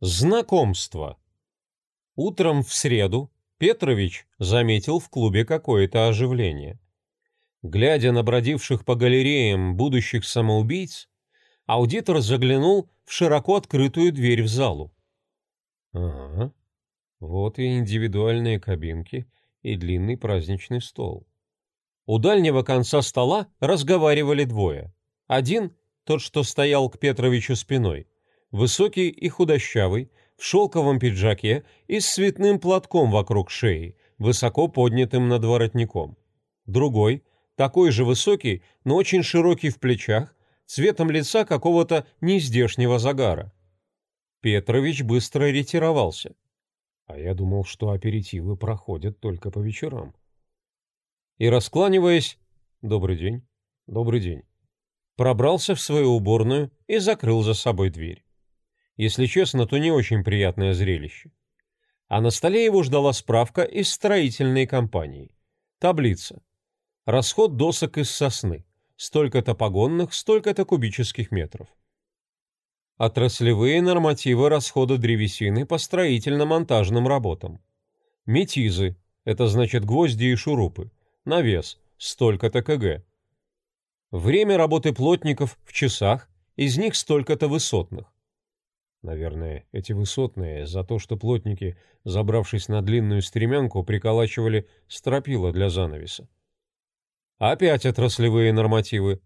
Знакомство. Утром в среду Петрович заметил в клубе какое-то оживление. Глядя на бродивших по галереям будущих самоубийц, аудитор заглянул в широко открытую дверь в залу. Ага, вот и индивидуальные кабинки, и длинный праздничный стол. У дальнего конца стола разговаривали двое. Один, тот, что стоял к Петровичу спиной, высокий и худощавый, в шелковом пиджаке и с цветным платком вокруг шеи, высоко поднятым над воротником. Другой, такой же высокий, но очень широкий в плечах, цветом лица какого-то нездешнего загара. Петрович быстро ретировался. А я думал, что аперитивы проходят только по вечерам. И раскланиваясь «Добрый день, добрый день», пробрался в свою уборную и закрыл за собой дверь. Если честно, то не очень приятное зрелище. А на столе его ждала справка из строительной компании. Таблица. Расход досок из сосны. Столько-то погонных, столько-то кубических метров. Отраслевые нормативы расхода древесины по строительно-монтажным работам. Метизы, это значит гвозди и шурупы. На вес, столько-то кг. Время работы плотников в часах, из них столько-то высотных. Наверное, эти высотные за то, что плотники, забравшись на длинную стремянку, приколачивали стропила для занавеса. Опять отраслевые нормативы.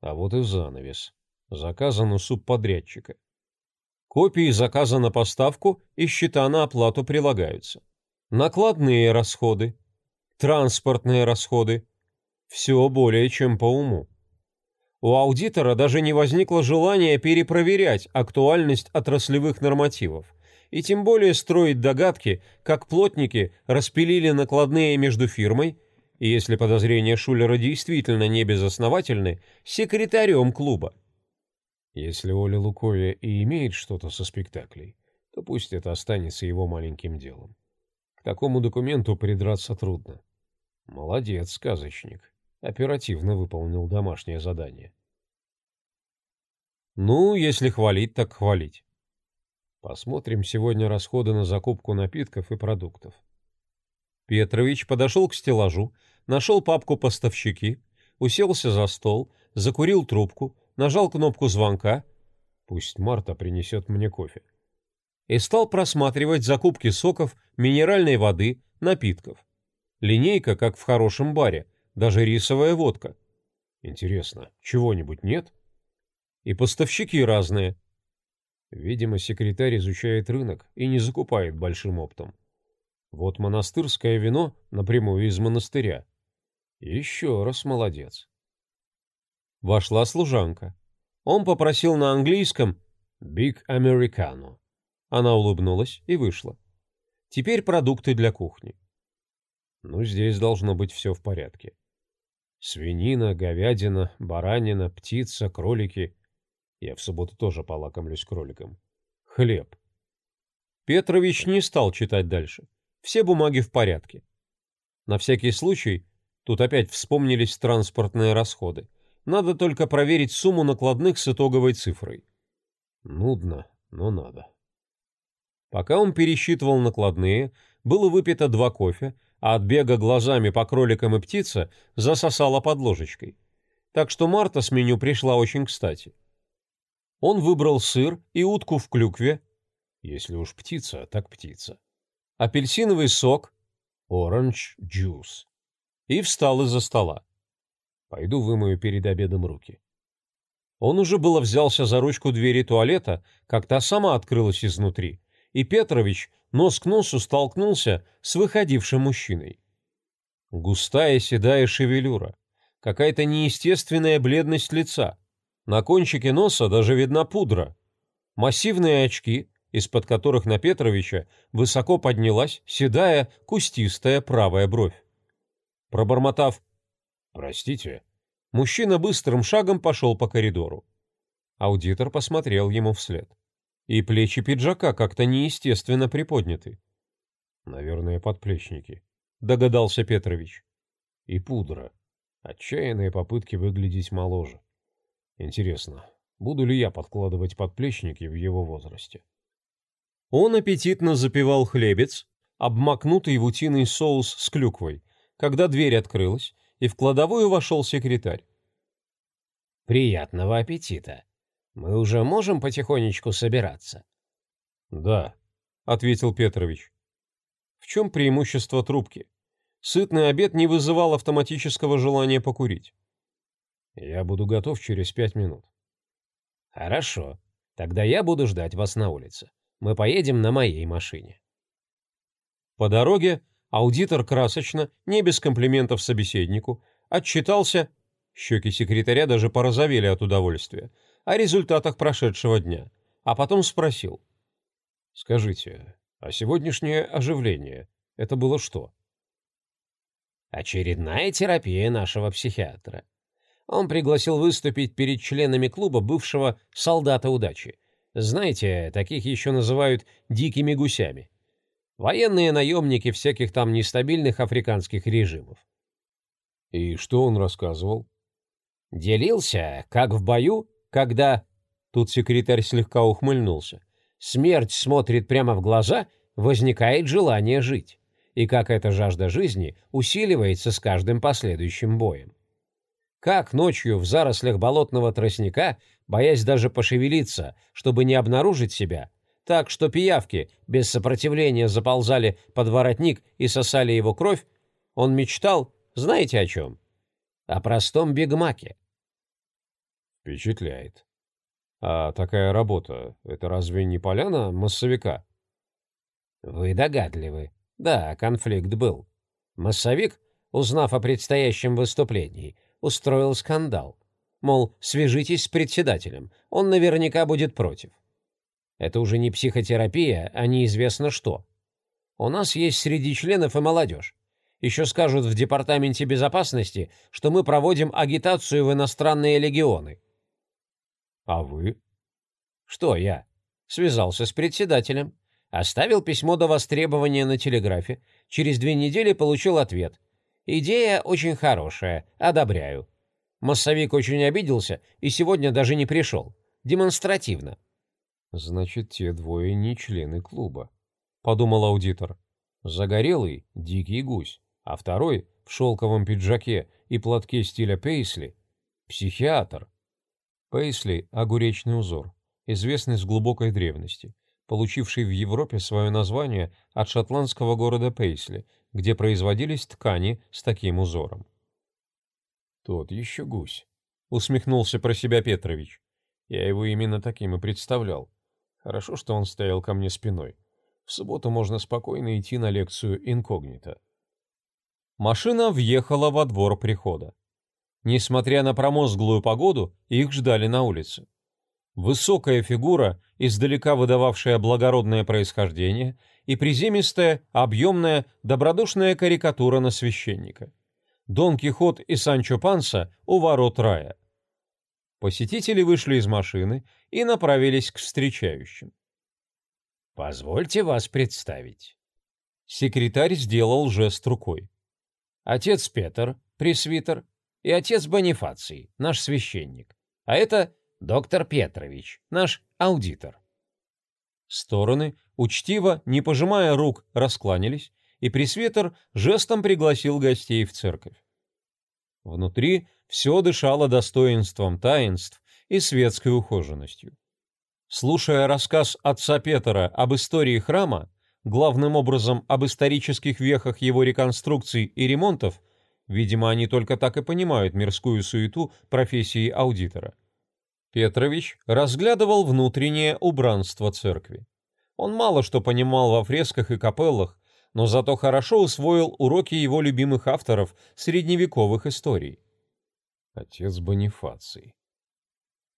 А вот и занавес. Заказан у субподрядчика. Копии заказа на поставку и счета на оплату прилагаются. Накладные расходы, транспортные расходы. Все более чем по уму. У аудитора даже не возникло желания перепроверять актуальность отраслевых нормативов, и тем более строить догадки, как плотники распилили накладные между фирмой, и если подозрения Шулера действительно не безосновательны, секретарем клуба. Если Оля Луковия и имеет что-то со спектаклей, то пусть это останется его маленьким делом. К такому документу придраться трудно. Молодец, сказочник оперативно выполнил домашнее задание. Ну, если хвалить, так хвалить. Посмотрим сегодня расходы на закупку напитков и продуктов. Петрович подошел к стеллажу, нашел папку «Поставщики», уселся за стол, закурил трубку, нажал кнопку звонка «Пусть Марта принесет мне кофе» и стал просматривать закупки соков, минеральной воды, напитков. Линейка, как в хорошем баре, даже рисовая водка. Интересно, чего-нибудь нет? И поставщики разные. Видимо, секретарь изучает рынок и не закупает большим оптом. Вот монастырское вино напрямую из монастыря. Еще раз молодец. Вошла служанка. Он попросил на английском «Big Americano». Она улыбнулась и вышла. Теперь продукты для кухни. Ну, здесь должно быть все в порядке. Свинина, говядина, баранина, птица, кролики. Я в субботу тоже полакомлюсь кроликом. Хлеб. Петрович не стал читать дальше. Все бумаги в порядке. На всякий случай, тут опять вспомнились транспортные расходы. Надо только проверить сумму накладных с итоговой цифрой. Нудно, но надо. Пока он пересчитывал накладные, было выпито два кофе, а от бега глазами по кроликам и птице засосала под ложечкой. Так что Марта с меню пришла очень кстати. Он выбрал сыр и утку в клюкве, если уж птица, так птица, апельсиновый сок, orange juice, и встал из-за стола. Пойду вымою перед обедом руки. Он уже было взялся за ручку двери туалета, как та сама открылась изнутри, и Петрович нос к носу столкнулся с выходившим мужчиной. Густая седая шевелюра, какая-то неестественная бледность лица. На кончике носа даже видна пудра. Массивные очки, из-под которых на Петровича высоко поднялась седая кустистая правая бровь. Пробормотав «Простите», мужчина быстрым шагом пошел по коридору. Аудитор посмотрел ему вслед и плечи пиджака как-то неестественно приподняты. Наверное, подплечники, догадался Петрович. И пудра. Отчаянные попытки выглядеть моложе. Интересно, буду ли я подкладывать подплечники в его возрасте? Он аппетитно запивал хлебец, обмакнутый в утиный соус с клюквой, когда дверь открылась, и в кладовую вошел секретарь. «Приятного аппетита! Мы уже можем потихонечку собираться?» «Да», — ответил Петрович. «В чем преимущество трубки? Сытный обед не вызывал автоматического желания покурить. Я буду готов через пять минут». «Хорошо. Тогда я буду ждать вас на улице. Мы поедем на моей машине». По дороге аудитор красочно, не без комплиментов собеседнику, отчитался, щеки секретаря даже порозовели от удовольствия, о результатах прошедшего дня, а потом спросил. «Скажите, а сегодняшнее оживление — это было что?» «Очередная терапия нашего психиатра. Он пригласил выступить перед членами клуба бывшего солдата удачи. Знаете, таких еще называют «дикими гусями». Военные наемники всяких там нестабильных африканских режимов. И что он рассказывал? Делился, как в бою, когда... Тут секретарь слегка ухмыльнулся. Смерть смотрит прямо в глаза, возникает желание жить. И как эта жажда жизни усиливается с каждым последующим боем. Как ночью в зарослях болотного тростника, боясь даже пошевелиться, чтобы не обнаружить себя, так что пиявки без сопротивления заползали под воротник и сосали его кровь, он мечтал, знаете о чем? О простом бигмаке. Впечатляет. А такая работа — это разве не поляна массовика? Вы догадливы. Да, конфликт был. Массовик, узнав о предстоящем выступлении, устроил скандал. Мол, свяжитесь с председателем, он наверняка будет против. Это уже не психотерапия, а неизвестно что. У нас есть среди членов и молодежь. Еще скажут в Департаменте безопасности, что мы проводим агитацию в иностранные легионы. А вы? Что я? Связался с председателем. Оставил письмо до востребования на телеграфе. Через две недели получил ответ. Идея очень хорошая, одобряю. Массовик очень обиделся и сегодня даже не пришел. Демонстративно. Значит, те двое не члены клуба, подумал аудитор. Загорелый — дикий гусь, а второй в шелковом пиджаке и платке стиля Пейсли — психиатр. Пейсли — огуречный узор, известный с глубокой древности, получивший в Европе свое название от шотландского города Пейсли, где производились ткани с таким узором. «Тот еще гусь», — усмехнулся про себя Петрович. «Я его именно таким и представлял. Хорошо, что он стоял ко мне спиной. В субботу можно спокойно идти на лекцию инкогнито. Машина въехала во двор прихода. Несмотря на промозглую погоду, их ждали на улице. Высокая фигура, издалека выдававшая благородное происхождение, и приземистая, объемная, добродушная карикатура на священника. Дон Кихот и Санчо Панса у ворот рая. Посетители вышли из машины и направились к встречающим. «Позвольте вас представить». Секретарь сделал жест рукой. «Отец Петр, пресвитер, и отец Бонифаций, наш священник. А это доктор Петрович, наш аудитор». Стороны, учтиво, не пожимая рук, раскланялись, и пресвитер жестом пригласил гостей в церковь. Внутри все дышало достоинством таинств и светской ухоженностью. Слушая рассказ отца Петра об истории храма, главным образом об исторических вехах его реконструкций и ремонтов, видимо, они только так и понимают мирскую суету профессии аудитора, Петрович разглядывал внутреннее убранство церкви. Он мало что понимал во фресках и капеллах, но зато хорошо усвоил уроки его любимых авторов средневековых историй. Отец Бонифаций.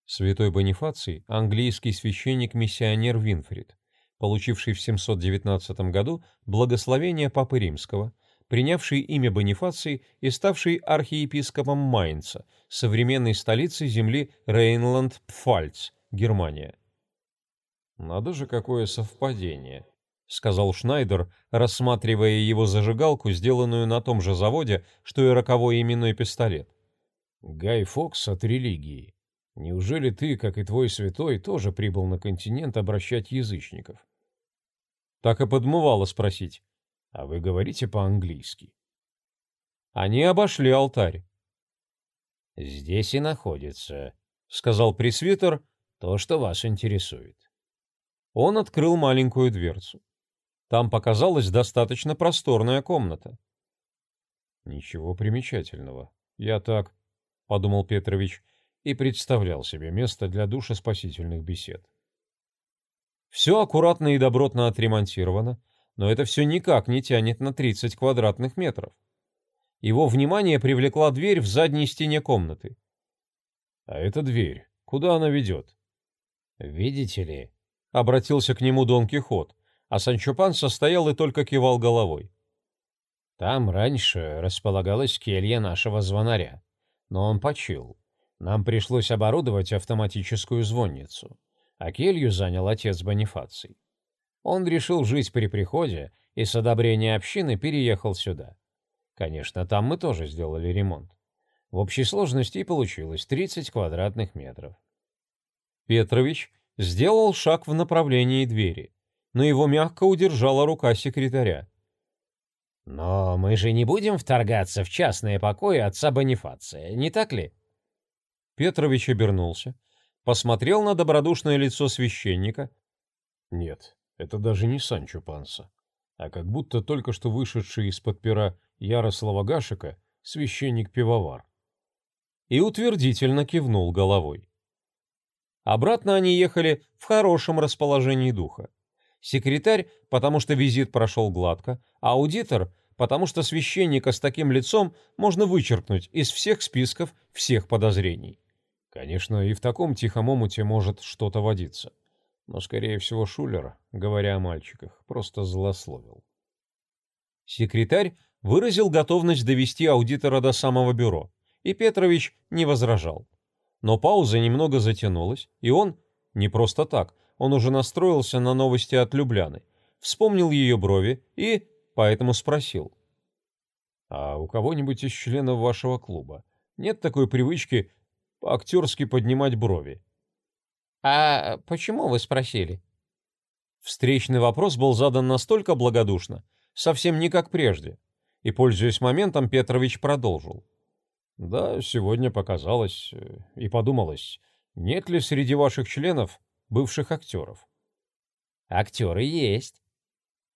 Святой Бонифаций – английский священник-миссионер Винфрид, получивший в 719 году благословение Папы Римского, принявший имя Бонифаций и ставший архиепископом Майнца, современной столицы земли Рейнланд-Пфальц, Германия. «Надо же, какое совпадение!» — сказал Шнайдер, рассматривая его зажигалку, сделанную на том же заводе, что и роковой именной пистолет. Гай Фокс от религии. Неужели ты, как и твой святой, тоже прибыл на континент обращать язычников? Так и подмывало спросить. А вы говорите по-английски? Они обошли алтарь. Здесь и находится, сказал пресвитер, то, что вас интересует. Он открыл маленькую дверцу. Там показалась достаточно просторная комната. Ничего примечательного. Я так, подумал Петрович, и представлял себе место для душеспасительных бесед. Все аккуратно и добротно отремонтировано, но это все никак не тянет на 30 квадратных метров. Его внимание привлекла дверь в задней стене комнаты. А эта дверь, куда она ведет? Видите ли, обратился к нему Дон Кихот, а Санчо Панса стоял и только кивал головой. Там раньше располагалась келья нашего звонаря, но он почил. Нам пришлось оборудовать автоматическую звонницу, а келью занял отец Бонифаций. Он решил жить при приходе и с одобрения общины переехал сюда. Конечно, там мы тоже сделали ремонт. В общей сложности получилось 30 квадратных метров. Петрович сделал шаг в направлении двери, но его мягко удержала рука секретаря. «Но мы же не будем вторгаться в частные покои отца Бонифация, не так ли?» Петрович обернулся, посмотрел на добродушное лицо священника. Нет, это даже не Санчо Панса, а как будто только что вышедший из-под пера Ярослава Гашика священник-пивовар. И утвердительно кивнул головой. Обратно они ехали в хорошем расположении духа. Секретарь, потому что визит прошел гладко, а аудитор, потому что священника с таким лицом можно вычеркнуть из всех списков всех подозрений. Конечно, и в таком тихом омуте может что-то водиться. Но, скорее всего, Шулер, говоря о мальчиках, просто злословил. Секретарь выразил готовность довести аудитора до самого бюро, и Петрович не возражал. Но пауза немного затянулась, и он, не просто так, он уже настроился на новости от Любляны, вспомнил ее брови и поэтому спросил. «А у кого-нибудь из членов вашего клуба нет такой привычки по-актерски поднимать брови?» «А почему вы спросили?» Встречный вопрос был задан настолько благодушно, совсем не как прежде, и, пользуясь моментом, Петрович продолжил. Да, сегодня показалось э, и подумалось, нет ли среди ваших членов бывших актеров? Актеры есть.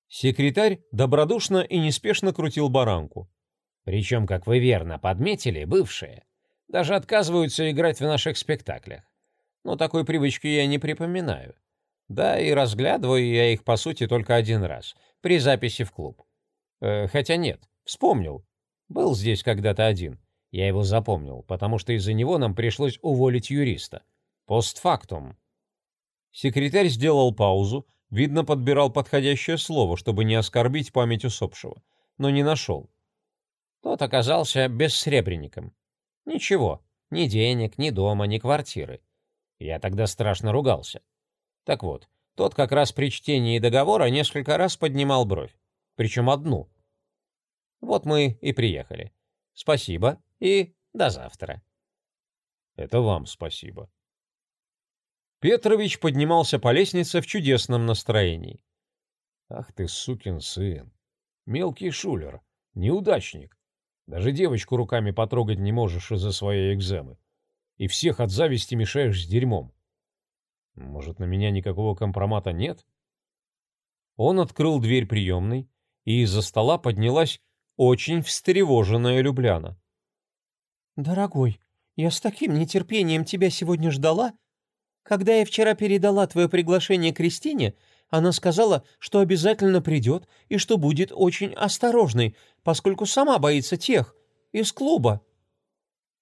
Секретарь добродушно и неспешно крутил баранку. Причем, как вы верно подметили, бывшие. Даже отказываются играть в наших спектаклях. Но такой привычки я не припоминаю. Да, и разглядываю я их, по сути, только один раз, при записи в клуб. Э, хотя нет, вспомнил. Был здесь когда-то один. Я его запомнил, потому что из-за него нам пришлось уволить юриста. Постфактум. Секретарь сделал паузу, видно, подбирал подходящее слово, чтобы не оскорбить память усопшего, но не нашел. Тот оказался бессребренником. Ничего, ни денег, ни дома, ни квартиры. Я тогда страшно ругался. Так вот, тот как раз при чтении договора несколько раз поднимал бровь. Причем одну. Вот мы и приехали. Спасибо и до завтра. Это вам спасибо. Петрович поднимался по лестнице в чудесном настроении. Ах ты, сукин сын. Мелкий шулер, неудачник. Даже девочку руками потрогать не можешь из-за своей экземы. И всех от зависти мешаешь с дерьмом. Может, на меня никакого компромата нет? Он открыл дверь приемной, и из-за стола поднялась очень встревоженная Любляна. «Дорогой, я с таким нетерпением тебя сегодня ждала. Когда я вчера передала твое приглашение Кристине, она сказала, что обязательно придет и что будет очень осторожной, поскольку сама боится тех, из клуба».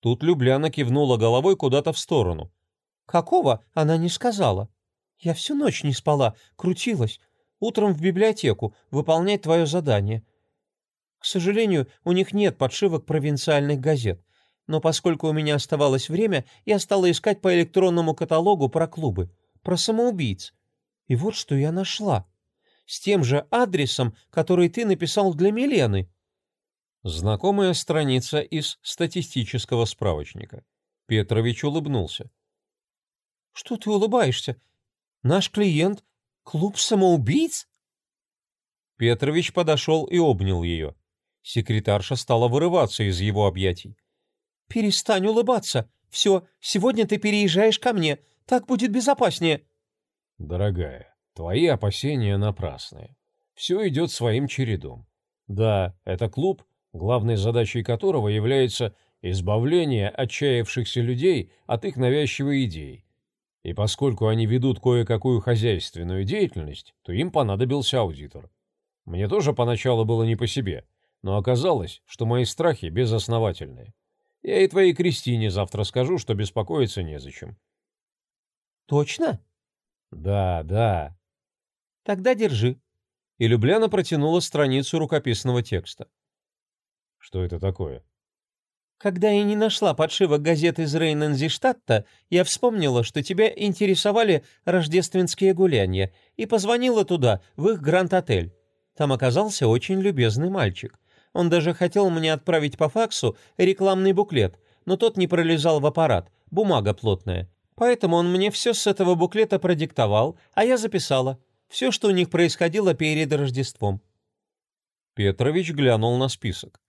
Тут Любляна кивнула головой куда-то в сторону. «Какого?» — она не сказала. «Я всю ночь не спала, крутилась. Утром в библиотеку выполнять твое задание. К сожалению, у них нет подшивок провинциальных газет но поскольку у меня оставалось время, я стала искать по электронному каталогу про клубы, про самоубийц. И вот что я нашла. С тем же адресом, который ты написал для Милены. Знакомая страница из статистического справочника. Петрович улыбнулся. Что ты улыбаешься? Наш клиент — клуб самоубийц? Петрович подошел и обнял ее. Секретарша стала вырываться из его объятий. «Перестань улыбаться. Все, сегодня ты переезжаешь ко мне. Так будет безопаснее». «Дорогая, твои опасения напрасные. Все идет своим чередом. Да, это клуб, главной задачей которого является избавление отчаявшихся людей от их навязчивой идей. И поскольку они ведут кое-какую хозяйственную деятельность, то им понадобился аудитор. Мне тоже поначалу было не по себе, но оказалось, что мои страхи безосновательные. Я и твоей Кристине завтра скажу, что беспокоиться незачем. Точно? Да, да. Тогда держи. И Любляна протянула страницу рукописного текста. Что это такое? Когда я не нашла подшивок газет из Рейнензиштадта, я вспомнила, что тебя интересовали рождественские гуляния, и позвонила туда, в их Гранд-отель. Там оказался очень любезный мальчик. Он даже хотел мне отправить по факсу рекламный буклет, но тот не пролезал в аппарат, бумага плотная. Поэтому он мне все с этого буклета продиктовал, а я записала. Все, что у них происходило перед Рождеством. Петрович глянул на список.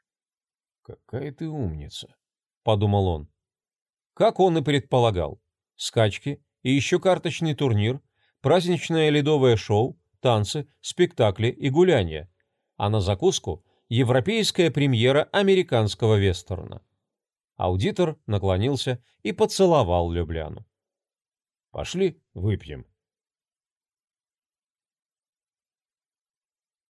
«Какая ты умница», — подумал он. Как он и предполагал. Скачки и еще карточный турнир, праздничное ледовое шоу, танцы, спектакли и гуляния. А на закуску — европейская премьера американского вестерна. Аудитор наклонился и поцеловал Любляну. «Пошли, выпьем»,